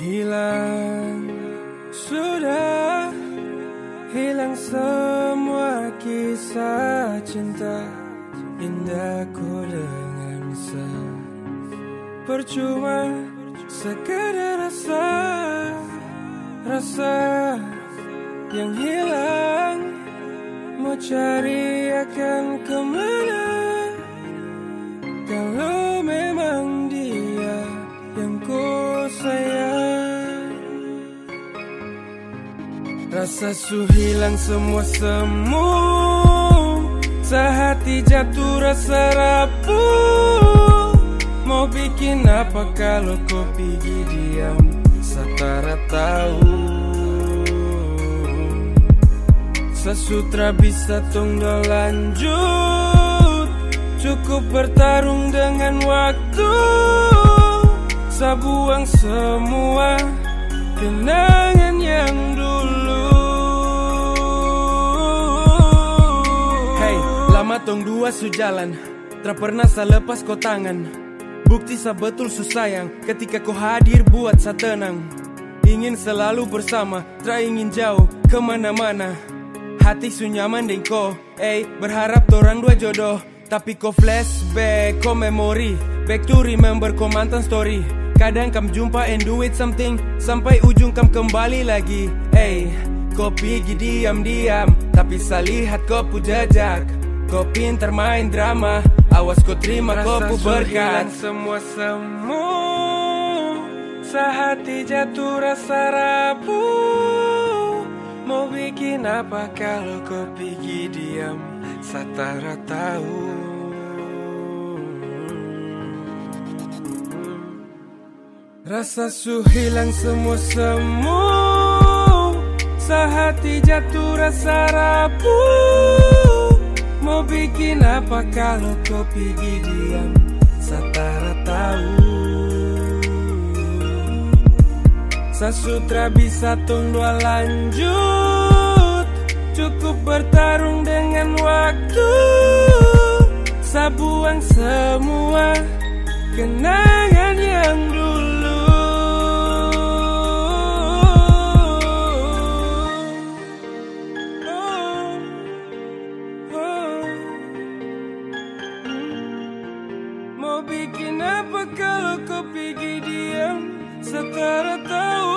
Hilang Sudah Hilang semua kisah cinta Indahku dengan sa Percuma Sekedar rasa Rasa Yang hilang. Mau cari akan ke mana Rasa su hilang semua semu. Sehati jatuh rasa rapuh. Mau bikin apa kalau kau pergi diam? Satara tahu. Sesutra bisa tunggu lanjut. Cukup bertarung dengan waktu. Sabuang semua kenangan tong dua su jalan Tak pernah saya lepas kau tangan Bukti sa betul su sayang Ketika kau hadir buat sa tenang. Ingin selalu bersama Tak ingin jauh ke mana-mana. Hati su nyaman deng kau Eh berharap orang dua jodoh. Tapi kau flashback, kau memori. Back to remember kau mantan story. Kadang kam jumpa and do it something Sampai ujung kam kembali lagi. Eh kau pergi diam-diam Tapi saya lihat kau pu jejak Kau pintar main drama Awas kau terima kau pu berkat. semua semu Sehati jatuh rasa rapuh. Mau bikin apa kalau kau pergi diam Satara tahu. Rasa su hilang semua semu Sehati jatuh rasa rapuh Bikin apa kalau kau pergi diam? Satara tahu. Sasutra bisa tunggu lanjut. Cukup bertarung dengan waktu. Sabuang semua. Kenangan Kenapa kalau kau pergi diam? Setara tahu